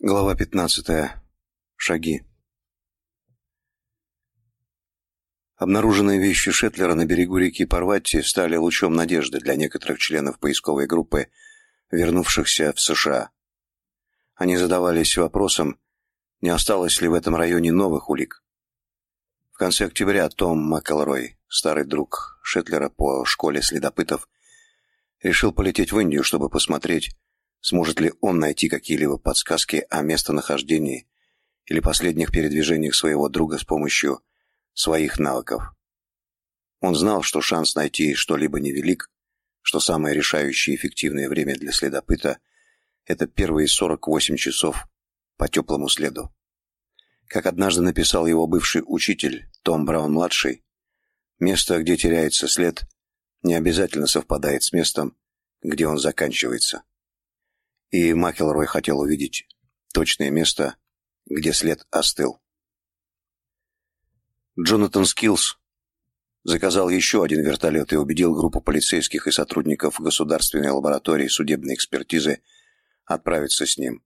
Глава 15. Шаги. Обнаруженные вещи Шетлера на берегу реки Парватти стали лучом надежды для некоторых членов поисковой группы, вернувшихся в США. Они задавались вопросом, не осталось ли в этом районе новых улик. В конце октября Том Маккелрой, старый друг Шетлера по школе следопытов, решил полететь в Индию, чтобы посмотреть, Сможет ли он найти какие-либо подсказки о местонахождении или последних передвижениях своего друга с помощью своих навыков? Он знал, что шанс найти что-либо невелик, что самое решающее и эффективное время для следопыта – это первые 48 часов по теплому следу. Как однажды написал его бывший учитель Том Браун-младший, место, где теряется след, не обязательно совпадает с местом, где он заканчивается и Макелрой хотел увидеть точное место, где след остыл. Джонатан Скиллс заказал еще один вертолет и убедил группу полицейских и сотрудников Государственной лаборатории судебной экспертизы отправиться с ним.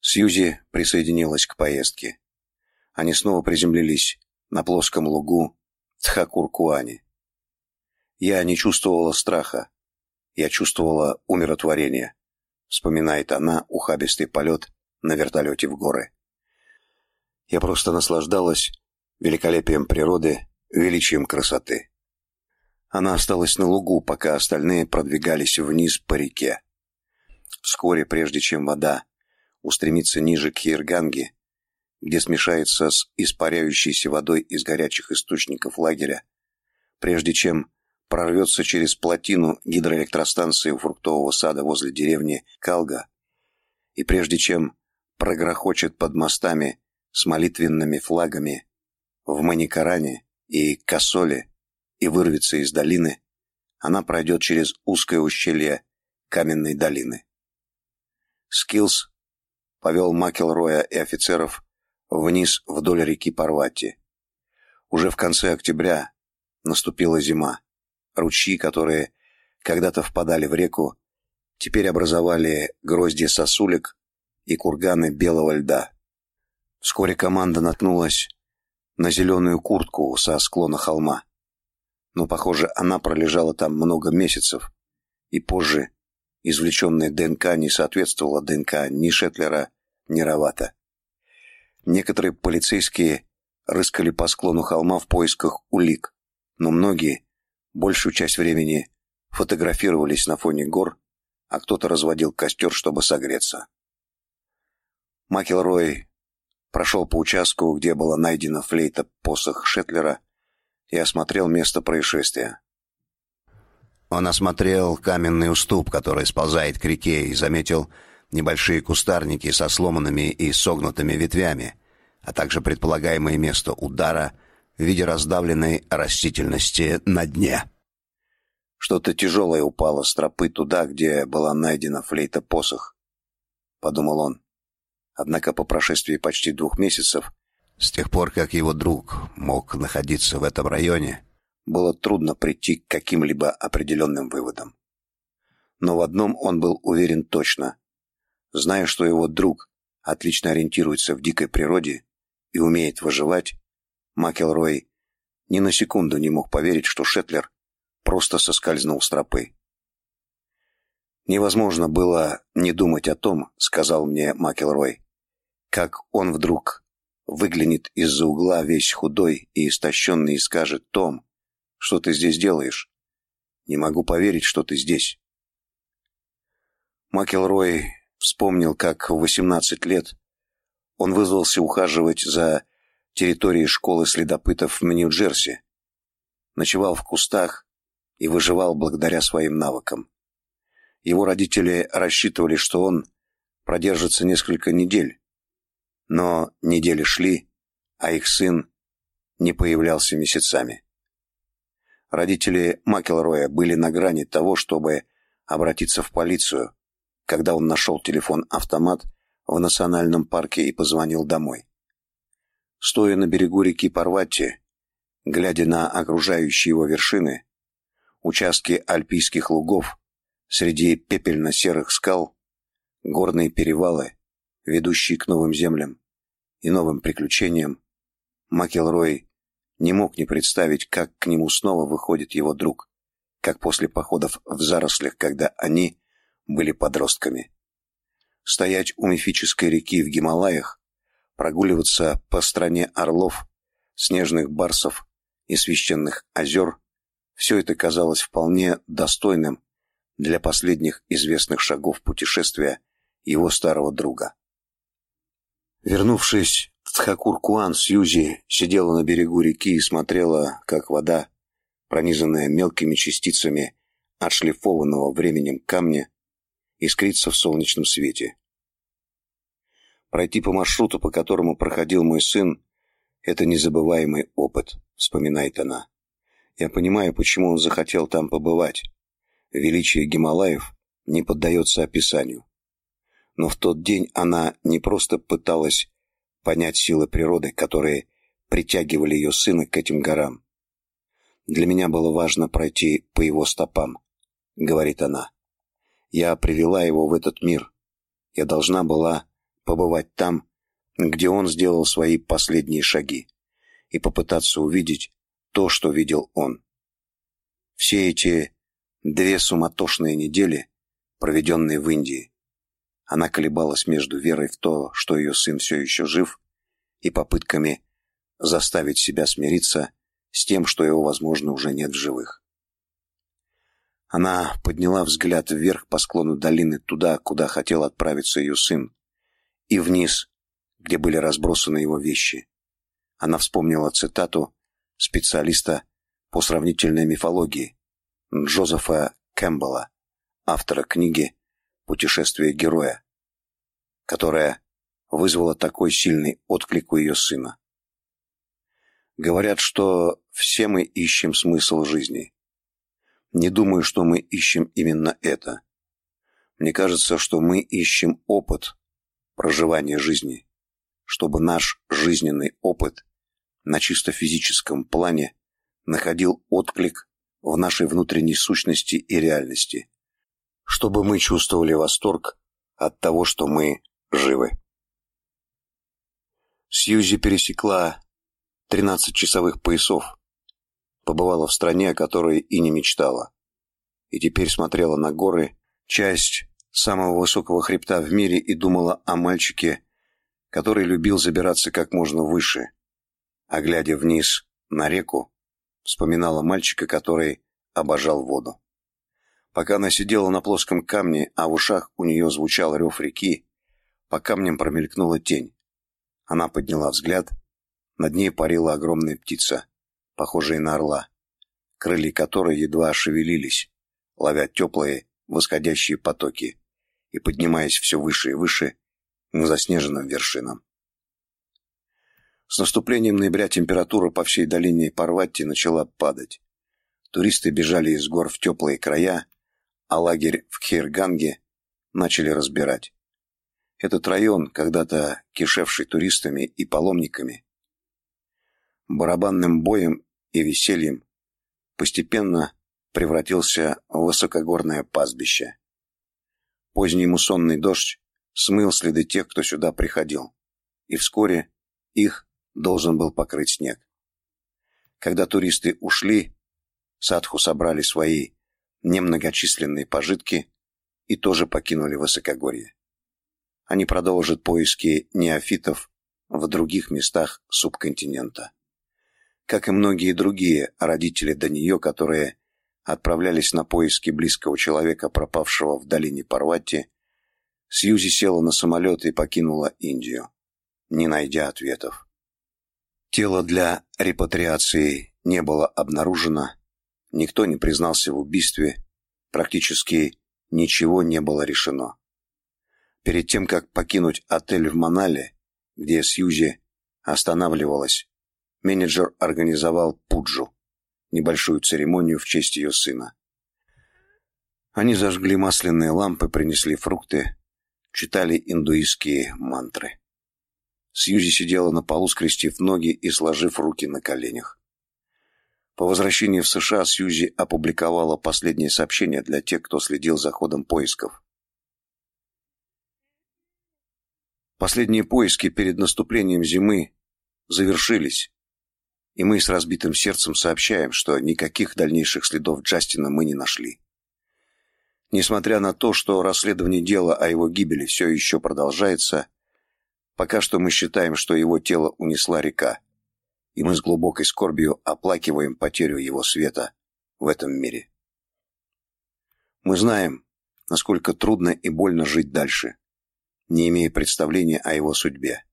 Сьюзи присоединилась к поездке. Они снова приземлились на плоском лугу Тхакуркуани. Я не чувствовала страха, я чувствовала умиротворение вспоминает она ухабистый полет на вертолете в горы. Я просто наслаждалась великолепием природы, величием красоты. Она осталась на лугу, пока остальные продвигались вниз по реке. Вскоре, прежде чем вода устремится ниже к Хирганге, где смешается с испаряющейся водой из горячих источников лагеря, прежде чем прорвется через плотину гидроэлектростанции у фруктового сада возле деревни Калга, и прежде чем прогрохочет под мостами с молитвенными флагами в Маникаране и Косоле и вырвется из долины, она пройдет через узкое ущелье каменной долины. Скиллс повел Макелроя и офицеров вниз вдоль реки Парвати. Уже в конце октября наступила зима. Ручьи, которые когда-то впадали в реку, теперь образовали грозди сосулек и курганы белого льда. Вскоре команда наткнулась на зеленую куртку со склона холма. Но, похоже, она пролежала там много месяцев, и позже извлеченная ДНК не соответствовала ДНК ни Шетлера, ни Равата. Некоторые полицейские рыскали по склону холма в поисках улик, но многие большую часть времени фотографировались на фоне гор, а кто-то разводил костер, чтобы согреться. Макелрой прошел по участку, где была найдена флейта посох Шетлера, и осмотрел место происшествия. Он осмотрел каменный уступ, который сползает к реке, и заметил небольшие кустарники со сломанными и согнутыми ветвями, а также предполагаемое место удара в виде раздавленной растительности на дне. Что-то тяжелое упало с тропы туда, где была найдена флейта-посох, подумал он. Однако по прошествии почти двух месяцев, с тех пор, как его друг мог находиться в этом районе, было трудно прийти к каким-либо определенным выводам. Но в одном он был уверен точно. Зная, что его друг отлично ориентируется в дикой природе и умеет выживать, Макелрой ни на секунду не мог поверить, что Шетлер просто соскользнул с тропы. Невозможно было не думать о том, сказал мне Макелрой, как он вдруг выглянет из-за угла весь худой и истощенный и скажет: "Том, что ты здесь делаешь? Не могу поверить, что ты здесь". Макелрой вспомнил, как в 18 лет он вызвался ухаживать за территорией школы следопытов в Нью-Джерси. Ночевал в кустах и выживал благодаря своим навыкам. Его родители рассчитывали, что он продержится несколько недель. Но недели шли, а их сын не появлялся месяцами. Родители Макелроя были на грани того, чтобы обратиться в полицию, когда он нашел телефон-автомат в национальном парке и позвонил домой. Стоя на берегу реки Парватти, глядя на окружающие его вершины, участки альпийских лугов, среди пепельно-серых скал, горные перевалы, ведущий к новым землям и новым приключениям, Макелрой не мог не представить, как к нему снова выходит его друг, как после походов в зарослях, когда они были подростками. Стоять у мифической реки в Гималаях, прогуливаться по стране орлов, снежных барсов и священных озер – все это казалось вполне достойным для последних известных шагов путешествия его старого друга. Вернувшись Тхакур-Куан, Сьюзи сидела на берегу реки и смотрела, как вода, пронизанная мелкими частицами отшлифованного временем камня, искрится в солнечном свете. Пройти по маршруту, по которому проходил мой сын, это незабываемый опыт, вспоминает она. Я понимаю, почему он захотел там побывать. Величие Гималаев не поддается описанию. Но в тот день она не просто пыталась понять силы природы, которые притягивали ее сына к этим горам. Для меня было важно пройти по его стопам, говорит она. Я привела его в этот мир. Я должна была побывать там, где он сделал свои последние шаги, и попытаться увидеть то, что видел он. Все эти две суматошные недели, проведенные в Индии, она колебалась между верой в то, что ее сын все еще жив, и попытками заставить себя смириться с тем, что его, возможно, уже нет в живых. Она подняла взгляд вверх по склону долины туда, куда хотел отправиться ее сын, и вниз, где были разбросаны его вещи. Она вспомнила цитату специалиста по сравнительной мифологии Джозефа Кэмпбелла, автора книги «Путешествие героя», которая вызвала такой сильный отклик у ее сына. Говорят, что все мы ищем смысл жизни. Не думаю, что мы ищем именно это. Мне кажется, что мы ищем опыт проживания жизни, чтобы наш жизненный опыт на чисто физическом плане находил отклик в нашей внутренней сущности и реальности, чтобы мы чувствовали восторг от того, что мы живы. Сьюзи пересекла 13 часовых поясов, побывала в стране, о которой и не мечтала, и теперь смотрела на горы, часть самого высокого хребта в мире, и думала о мальчике, который любил забираться как можно выше, а глядя вниз на реку, вспоминала мальчика, который обожал воду. Пока она сидела на плоском камне, а в ушах у нее звучал рев реки, по камням промелькнула тень. Она подняла взгляд. Над ней парила огромная птица, похожая на орла, крылья которой едва шевелились, ловя теплые восходящие потоки и поднимаясь все выше и выше к заснеженным вершинам. С наступлением ноября температура по всей долине Парватти начала падать. Туристы бежали из гор в теплые края, а лагерь в Кхирганге начали разбирать. Этот район, когда-то кишевший туристами и паломниками, барабанным боем и весельем, постепенно превратился в высокогорное пастбище. Поздний муссонный дождь смыл следы тех, кто сюда приходил, и вскоре их должен был покрыть снег. Когда туристы ушли, садху собрали свои немногочисленные пожитки и тоже покинули высокогорье. Они продолжат поиски неофитов в других местах субконтинента. Как и многие другие родители до нее, которые отправлялись на поиски близкого человека, пропавшего в долине Парвати, Сьюзи села на самолет и покинула Индию, не найдя ответов. Тело для репатриации не было обнаружено, Никто не признался в убийстве, практически ничего не было решено. Перед тем, как покинуть отель в Манале, где Сьюзи останавливалась, менеджер организовал пуджу, небольшую церемонию в честь ее сына. Они зажгли масляные лампы, принесли фрукты, читали индуистские мантры. Сьюзи сидела на полу, скрестив ноги и сложив руки на коленях. По возвращении в США Сьюзи опубликовала последнее сообщение для тех, кто следил за ходом поисков. Последние поиски перед наступлением зимы завершились, и мы с разбитым сердцем сообщаем, что никаких дальнейших следов Джастина мы не нашли. Несмотря на то, что расследование дела о его гибели все еще продолжается, пока что мы считаем, что его тело унесла река, и мы с глубокой скорбью оплакиваем потерю его света в этом мире. Мы знаем, насколько трудно и больно жить дальше, не имея представления о его судьбе,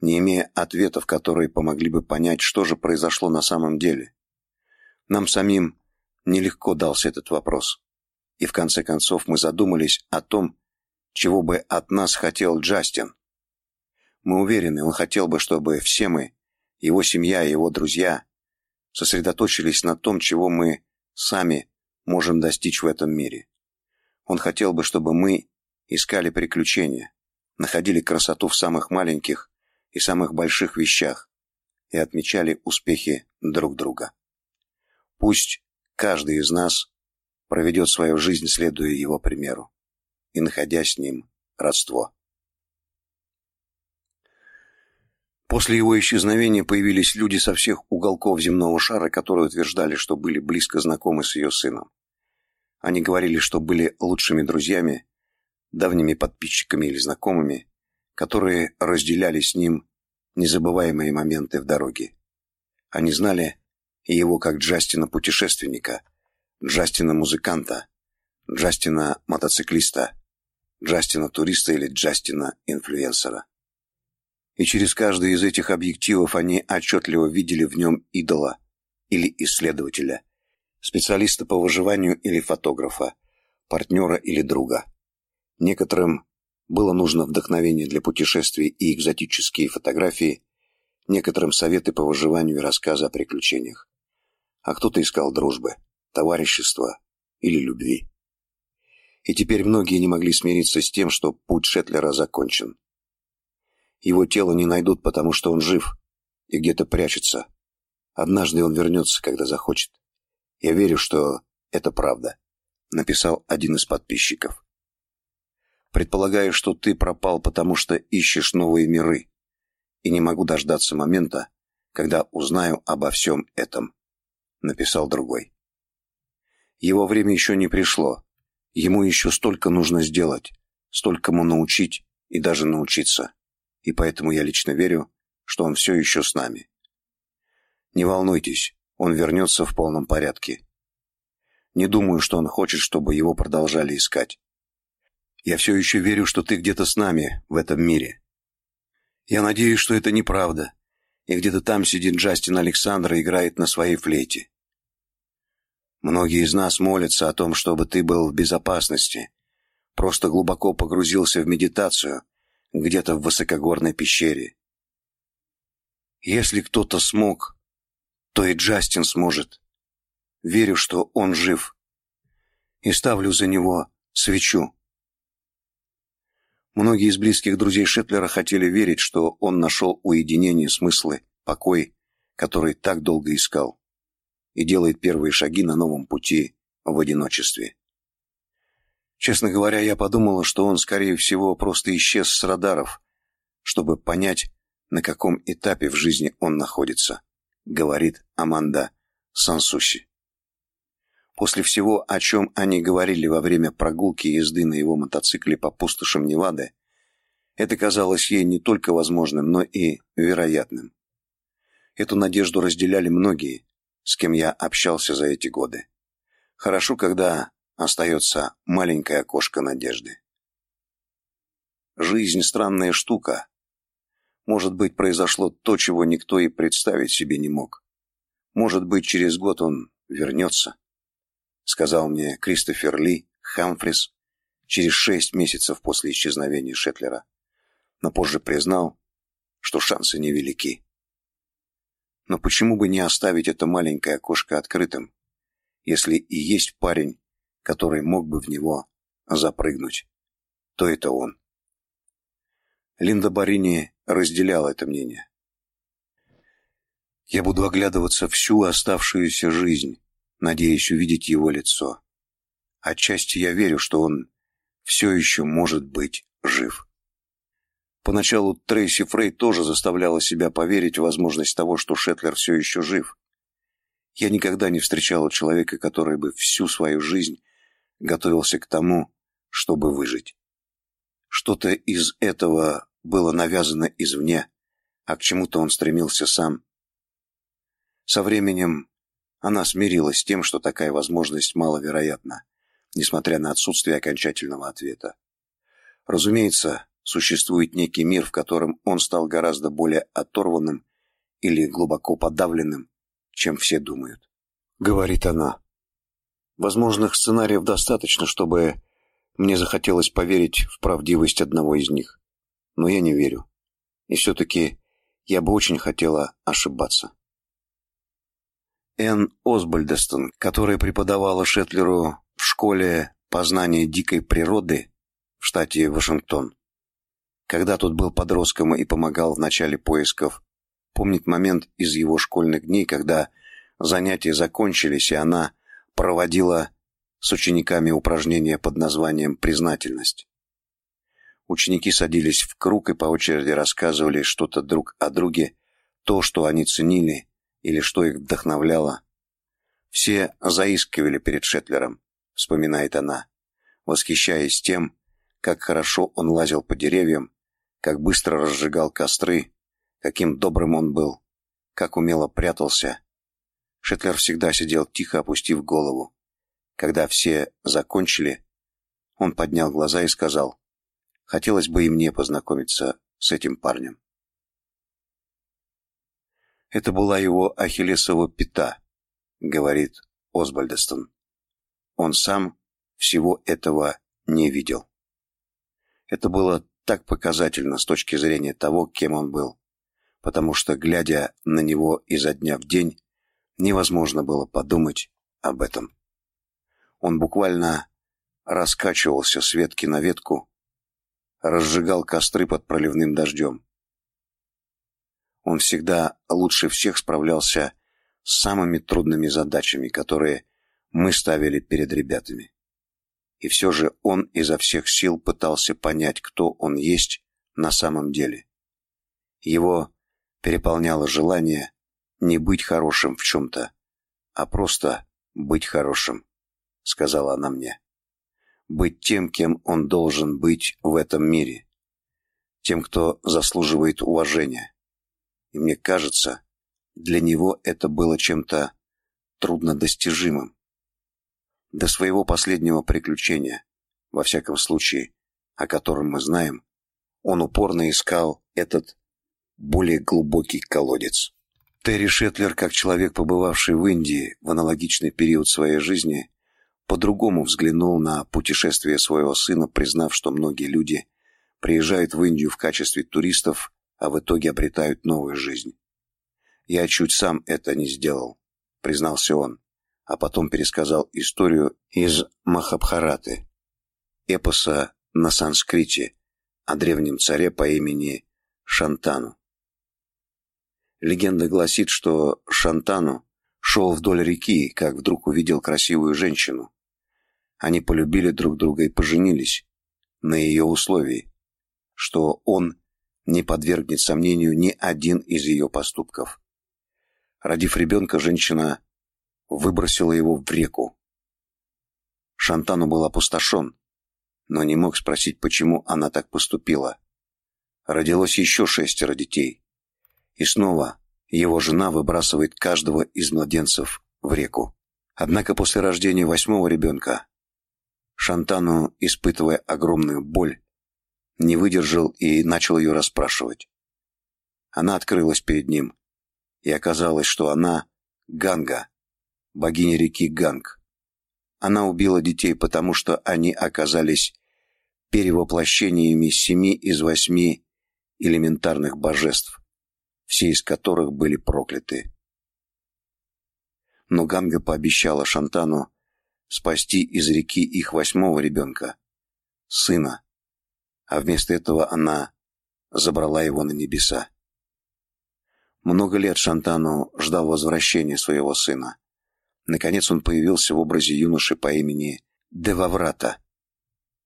не имея ответов, которые помогли бы понять, что же произошло на самом деле. Нам самим нелегко дался этот вопрос. И в конце концов мы задумались о том, чего бы от нас хотел Джастин. Мы уверены, он хотел бы, чтобы все мы, его семья и его друзья, сосредоточились на том, чего мы сами можем достичь в этом мире. Он хотел бы, чтобы мы искали приключения, находили красоту в самых маленьких и самых больших вещах и отмечали успехи друг друга. Пусть каждый из нас проведет свою жизнь, следуя его примеру и находя с ним родство. После его исчезновения появились люди со всех уголков земного шара, которые утверждали, что были близко знакомы с ее сыном. Они говорили, что были лучшими друзьями, давними подписчиками или знакомыми, которые разделяли с ним незабываемые моменты в дороге. Они знали его как Джастина-путешественника, Джастина-музыканта, Джастина-мотоциклиста, Джастина-туриста или Джастина-инфлюенсера. И через каждый из этих объективов они отчетливо видели в нем идола или исследователя, специалиста по выживанию или фотографа, партнера или друга. Некоторым было нужно вдохновение для путешествий и экзотические фотографии, некоторым советы по выживанию и рассказы о приключениях. А кто-то искал дружбы, товарищества или любви. И теперь многие не могли смириться с тем, что путь Шетлера закончен. Его тело не найдут, потому что он жив и где-то прячется. Однажды он вернется, когда захочет. Я верю, что это правда, написал один из подписчиков. Предполагаю, что ты пропал, потому что ищешь новые миры. И не могу дождаться момента, когда узнаю обо всем этом, написал другой. Его время еще не пришло. Ему еще столько нужно сделать, столькому научить и даже научиться. И поэтому я лично верю, что он все еще с нами. Не волнуйтесь, он вернется в полном порядке. Не думаю, что он хочет, чтобы его продолжали искать. Я все еще верю, что ты где-то с нами в этом мире. Я надеюсь, что это неправда, и где-то там сидит Джастин Александр и играет на своей флейте. Многие из нас молятся о том, чтобы ты был в безопасности, просто глубоко погрузился в медитацию где-то в высокогорной пещере. Если кто-то смог, то и Джастин сможет. Верю, что он жив. И ставлю за него свечу. Многие из близких друзей Шетлера хотели верить, что он нашел уединение, смыслы, покой, который так долго искал, и делает первые шаги на новом пути в одиночестве. Честно говоря, я подумала, что он, скорее всего, просто исчез с радаров, чтобы понять, на каком этапе в жизни он находится, говорит Аманда Сансуши. После всего, о чем они говорили во время прогулки и езды на его мотоцикле по пустошам Невады, это казалось ей не только возможным, но и вероятным. Эту надежду разделяли многие, с кем я общался за эти годы. Хорошо, когда остается маленькое окошко надежды. Жизнь странная штука. Может быть, произошло то, чего никто и представить себе не мог. Может быть, через год он вернется сказал мне Кристофер Ли Хамфрис через шесть месяцев после исчезновения Шетлера, но позже признал, что шансы невелики. Но почему бы не оставить это маленькое окошко открытым, если и есть парень, который мог бы в него запрыгнуть, то это он. Линда Барини разделяла это мнение. Я буду оглядываться всю оставшуюся жизнь, надеясь увидеть его лицо. Отчасти я верю, что он все еще может быть жив. Поначалу Трейси Фрей тоже заставляла себя поверить в возможность того, что Шетлер все еще жив. Я никогда не встречала человека, который бы всю свою жизнь готовился к тому, чтобы выжить. Что-то из этого было навязано извне, а к чему-то он стремился сам. Со временем она смирилась с тем, что такая возможность маловероятна, несмотря на отсутствие окончательного ответа. Разумеется, существует некий мир, в котором он стал гораздо более оторванным или глубоко подавленным, чем все думают. Говорит она. Возможных сценариев достаточно, чтобы мне захотелось поверить в правдивость одного из них. Но я не верю. И все-таки я бы очень хотела ошибаться. Энн Осбальдестон, которая преподавала Шетлеру в школе познания дикой природы в штате Вашингтон, когда тот был подростком и помогал в начале поисков, помнит момент из его школьных дней, когда занятия закончились, и она проводила с учениками упражнения под названием «Признательность». Ученики садились в круг и по очереди рассказывали что-то друг о друге, то, что они ценили или что их вдохновляло. Все заискивали перед Шетлером, вспоминает она, восхищаясь тем, как хорошо он лазил по деревьям, как быстро разжигал костры, каким добрым он был, как умело прятался. Шетлер всегда сидел тихо, опустив голову. Когда все закончили, он поднял глаза и сказал, «Хотелось бы и мне познакомиться с этим парнем». Это была его ахиллесова пята, говорит Осбальдестон. Он сам всего этого не видел. Это было так показательно с точки зрения того, кем он был, потому что, глядя на него изо дня в день, невозможно было подумать об этом. Он буквально раскачивался с ветки на ветку, разжигал костры под проливным дождем. Он всегда лучше всех справлялся с самыми трудными задачами, которые мы ставили перед ребятами. И все же он изо всех сил пытался понять, кто он есть на самом деле. Его переполняло желание не быть хорошим в чем-то, а просто быть хорошим. — сказала она мне. «Быть тем, кем он должен быть в этом мире. Тем, кто заслуживает уважения. И мне кажется, для него это было чем-то труднодостижимым. До своего последнего приключения, во всяком случае, о котором мы знаем, он упорно искал этот более глубокий колодец. Терри Шетлер, как человек, побывавший в Индии в аналогичный период своей жизни, по-другому взглянул на путешествие своего сына, признав, что многие люди приезжают в Индию в качестве туристов, а в итоге обретают новую жизнь. «Я чуть сам это не сделал», — признался он, а потом пересказал историю из Махабхараты, эпоса на санскрите о древнем царе по имени Шантану. Легенда гласит, что Шантану шел вдоль реки, как вдруг увидел красивую женщину, они полюбили друг друга и поженились на ее условии, что он не подвергнет сомнению ни один из ее поступков. Родив ребенка, женщина выбросила его в реку. Шантану был опустошен, но не мог спросить, почему она так поступила. Родилось еще шестеро детей. И снова его жена выбрасывает каждого из младенцев в реку. Однако после рождения восьмого ребенка Шантану, испытывая огромную боль, не выдержал и начал ее расспрашивать. Она открылась перед ним, и оказалось, что она Ганга, богиня реки Ганг. Она убила детей, потому что они оказались перевоплощениями семи из восьми элементарных божеств, все из которых были прокляты. Но Ганга пообещала Шантану спасти из реки их восьмого ребенка, сына, а вместо этого она забрала его на небеса. Много лет Шантану ждал возвращения своего сына. Наконец он появился в образе юноши по имени Деваврата,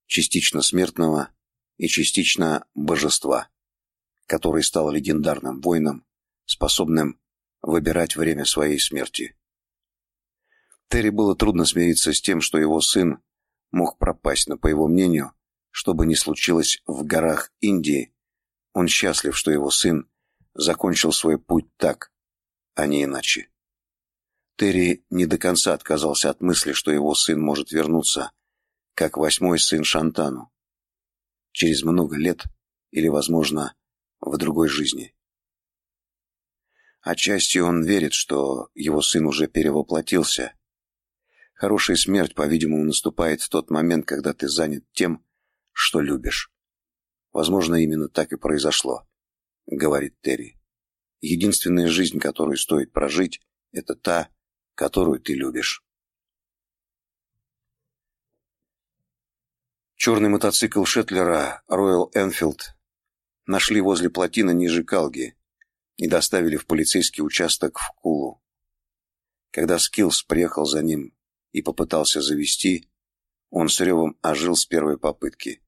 частично смертного и частично божества. который стал легендарным воином, способным выбирать время своей смерти. Терри было трудно смириться с тем, что его сын мог пропасть, но, по его мнению, что бы ни случилось в горах Индии, он счастлив, что его сын закончил свой путь так, а не иначе. Терри не до конца отказался от мысли, что его сын может вернуться, как восьмой сын Шантану, через много лет или, возможно, в другой жизни. Отчасти он верит, что его сын уже перевоплотился. Хорошая смерть, по-видимому, наступает в тот момент, когда ты занят тем, что любишь. Возможно, именно так и произошло, говорит Терри. Единственная жизнь, которую стоит прожить, это та, которую ты любишь. Черный мотоцикл Шетлера Royal Enfield нашли возле плотины ниже Калги и доставили в полицейский участок в Кулу. Когда Скиллс приехал за ним и попытался завести, он с ревом ожил с первой попытки.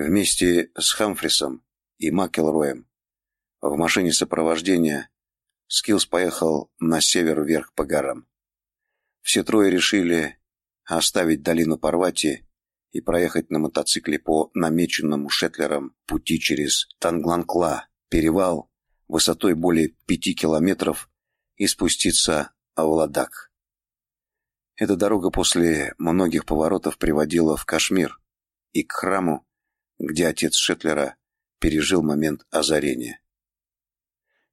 Вместе с Хамфрисом и Макелроем в машине сопровождения Скиллс поехал на север вверх по горам. Все трое решили оставить долину Парвати и проехать на мотоцикле по намеченному Шетлером пути через Тангланг-Ла, перевал высотой более пяти километров и спуститься в Ладак. Эта дорога после многих поворотов приводила в Кашмир и к храму, где отец Шетлера пережил момент озарения.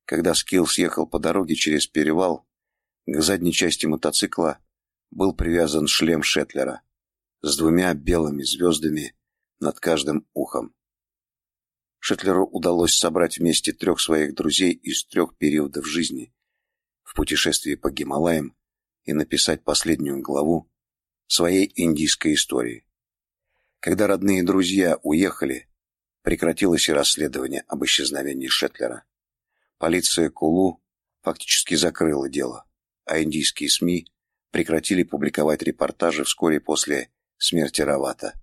Когда Скилл съехал по дороге через перевал, к задней части мотоцикла был привязан шлем Шетлера с двумя белыми звездами над каждым ухом. Шетлеру удалось собрать вместе трех своих друзей из трех периодов жизни в путешествии по Гималаям и написать последнюю главу своей индийской истории. Когда родные друзья уехали, прекратилось и расследование об исчезновении Шетлера. Полиция Кулу фактически закрыла дело, а индийские СМИ прекратили публиковать репортажи вскоре после смерти Равата.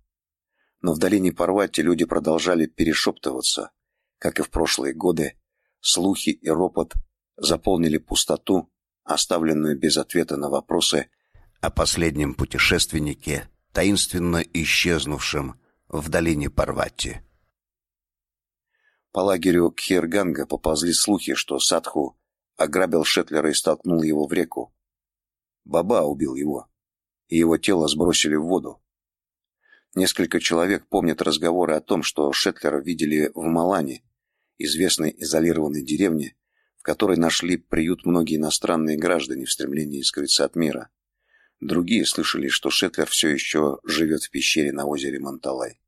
Но в долине Парвати люди продолжали перешептываться, как и в прошлые годы, слухи и ропот заполнили пустоту, оставленную без ответа на вопросы о последнем путешественнике, таинственно исчезнувшем в долине Парвати. По лагерю Кхирганга поползли слухи, что Садху ограбил Шетлера и столкнул его в реку. Баба убил его, и его тело сбросили в воду. Несколько человек помнят разговоры о том, что Шетлера видели в Малане, известной изолированной деревне, в которой нашли приют многие иностранные граждане в стремлении скрыться от мира. Другие слышали, что Шетлер все еще живет в пещере на озере Монталай.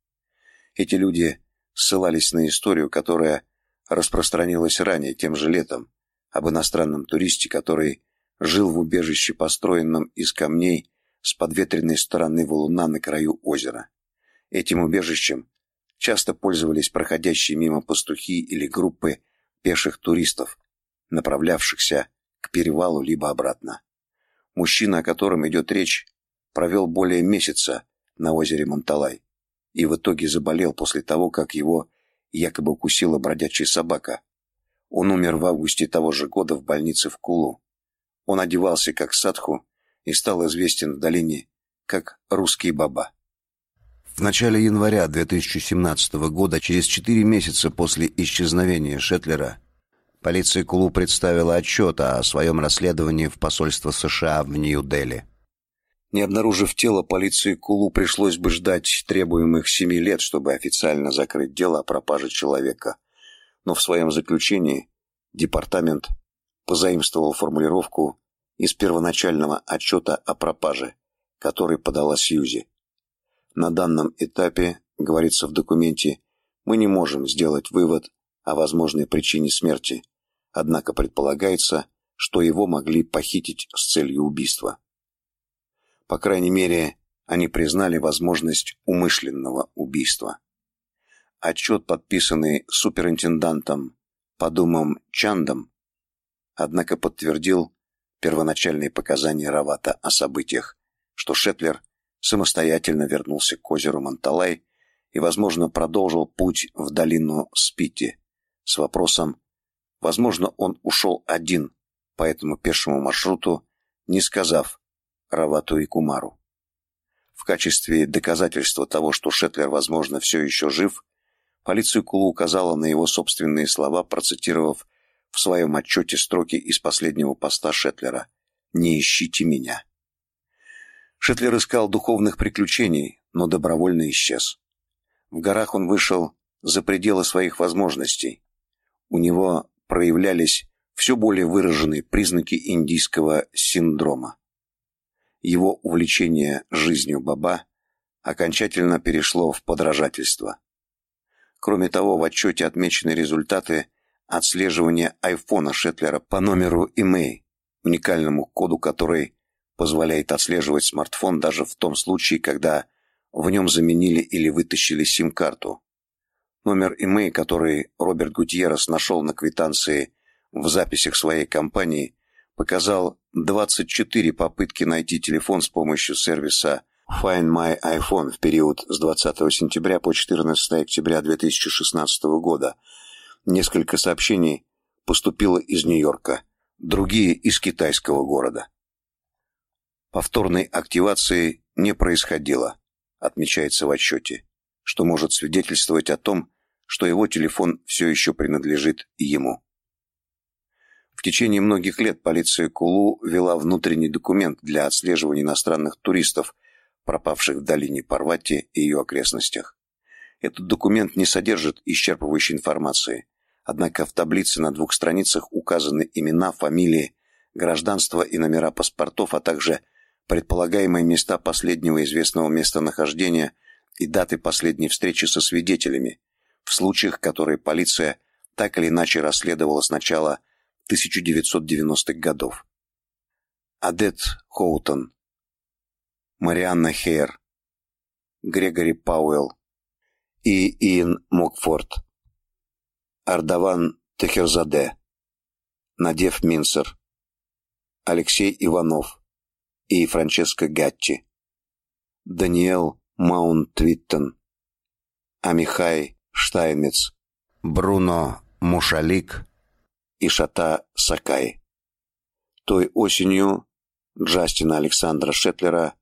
Эти люди ссылались на историю, которая распространилась ранее, тем же летом, об иностранном туристе, который жил в убежище, построенном из камней с подветренной стороны валуна на краю озера. Этим убежищем часто пользовались проходящие мимо пастухи или группы пеших туристов, направлявшихся к перевалу либо обратно. Мужчина, о котором идет речь, провел более месяца на озере Монталай и в итоге заболел после того, как его якобы укусила бродячая собака. Он умер в августе того же года в больнице в Кулу. Он одевался как садху и стал известен в долине как русский баба. В начале января 2017 года, через четыре месяца после исчезновения Шетлера, полиция Кулу представила отчет о своем расследовании в посольство США в Нью-Дели. Не обнаружив тело, полиции Кулу пришлось бы ждать требуемых семи лет, чтобы официально закрыть дело о пропаже человека. Но в своем заключении департамент позаимствовал формулировку из первоначального отчета о пропаже, который подала Сьюзи. На данном этапе, говорится в документе, мы не можем сделать вывод о возможной причине смерти, однако предполагается, что его могли похитить с целью убийства. По крайней мере, они признали возможность умышленного убийства. Отчет, подписанный суперинтендантом Подумом Чандом, однако подтвердил первоначальные показания Равата о событиях, что Шетлер самостоятельно вернулся к озеру Монталай и, возможно, продолжил путь в долину Спити с вопросом, возможно, он ушел один по этому пешему маршруту, не сказав Равату и Кумару. В качестве доказательства того, что Шетлер, возможно, все еще жив, полиция Кулу указала на его собственные слова, процитировав в своем отчете строки из последнего поста Шетлера «Не ищите меня». Шетлер искал духовных приключений, но добровольно исчез. В горах он вышел за пределы своих возможностей. У него проявлялись все более выраженные признаки индийского синдрома. Его увлечение жизнью Баба окончательно перешло в подражательство. Кроме того, в отчете отмечены результаты отслеживания айфона Шетлера по номеру email, уникальному коду, который позволяет отслеживать смартфон даже в том случае, когда в нем заменили или вытащили сим-карту. Номер email, который Роберт Гутьеррес нашел на квитанции в записях своей компании, показал 24 попытки найти телефон с помощью сервиса Find My iPhone в период с 20 сентября по 14 октября 2016 года. Несколько сообщений поступило из Нью-Йорка, другие из китайского города. Повторной активации не происходило, отмечается в отчете, что может свидетельствовать о том, что его телефон все еще принадлежит ему. В течение многих лет полиция Кулу вела внутренний документ для отслеживания иностранных туристов, пропавших в долине Парвати и ее окрестностях. Этот документ не содержит исчерпывающей информации, однако в таблице на двух страницах указаны имена, фамилии, гражданство и номера паспортов, а также предполагаемые места последнего известного местонахождения и даты последней встречи со свидетелями, в случаях, которые полиция так или иначе расследовала с начала 1990-х годов. Адет Хоутон, Марианна Хейр, Грегори Пауэлл и Иэн Мокфорд, Ардаван Техерзаде, Надев Минсер, Алексей Иванов и Франческо Гатти, Даниэл Маунтвиттен, Амихай Штайнмец, Бруно Мушалик и Шата Сакай. Той осенью Джастина Александра Шетлера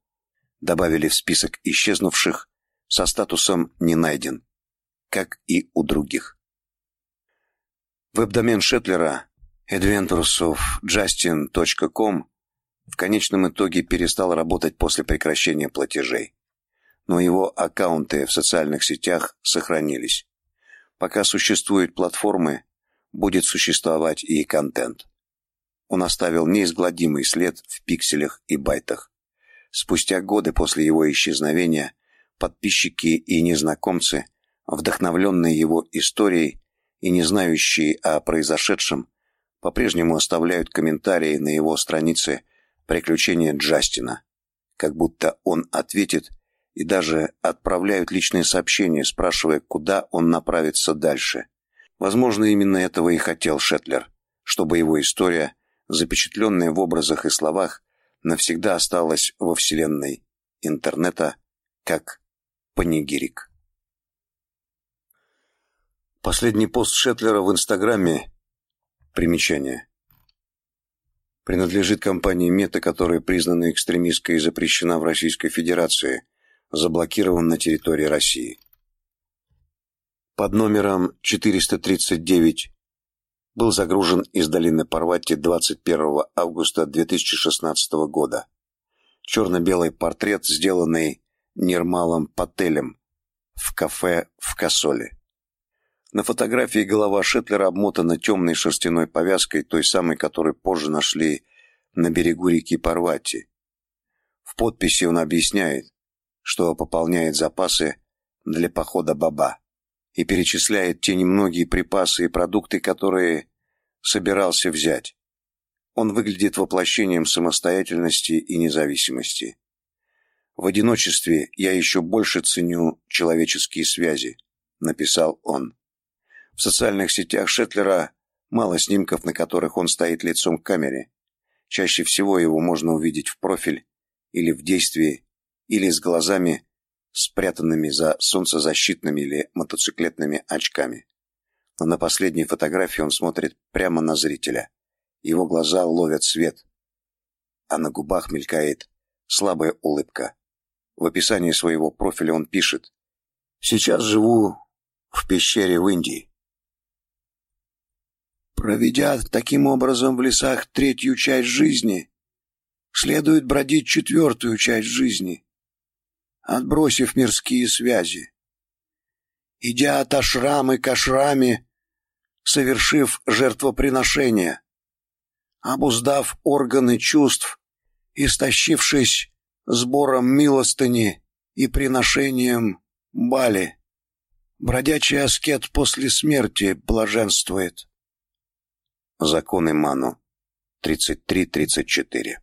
добавили в список исчезнувших со статусом «не найден», как и у других. Веб-домен Шетлера adventuresofjustin.com в конечном итоге перестал работать после прекращения платежей. Но его аккаунты в социальных сетях сохранились. Пока существуют платформы, будет существовать и контент. Он оставил неизгладимый след в пикселях и байтах. Спустя годы после его исчезновения подписчики и незнакомцы, вдохновленные его историей и не знающие о произошедшем, по-прежнему оставляют комментарии на его странице «Приключения Джастина», как будто он ответит и даже отправляют личные сообщения, спрашивая, куда он направится дальше. Возможно, именно этого и хотел Шетлер, чтобы его история, запечатленная в образах и словах, навсегда осталась во вселенной интернета как панигирик. Последний пост Шетлера в Инстаграме примечание принадлежит компании Мета, которая признана экстремистской и запрещена в Российской Федерации, заблокирован на территории России. Под номером 439 был загружен из долины Парвати 21 августа 2016 года. Черно-белый портрет, сделанный Нирмалом Пателем в кафе в Косоле. На фотографии голова Шетлера обмотана темной шерстяной повязкой, той самой, которую позже нашли на берегу реки Парвати. В подписи он объясняет, что пополняет запасы для похода Баба и перечисляет те немногие припасы и продукты, которые собирался взять. Он выглядит воплощением самостоятельности и независимости. В одиночестве я еще больше ценю человеческие связи, написал он. В социальных сетях Шетлера мало снимков, на которых он стоит лицом к камере. Чаще всего его можно увидеть в профиль или в действии или с глазами, спрятанными за солнцезащитными или мотоциклетными очками. но на последней фотографии он смотрит прямо на зрителя. Его глаза ловят свет, а на губах мелькает слабая улыбка. В описании своего профиля он пишет «Сейчас живу в пещере в Индии». Проведя таким образом в лесах третью часть жизни, следует бродить четвертую часть жизни, отбросив мирские связи. Идя от ашрамы к ашраме, совершив жертвоприношение, обуздав органы чувств, истощившись сбором милостыни и приношением бали, бродячий аскет после смерти блаженствует. Законы Ману 33-34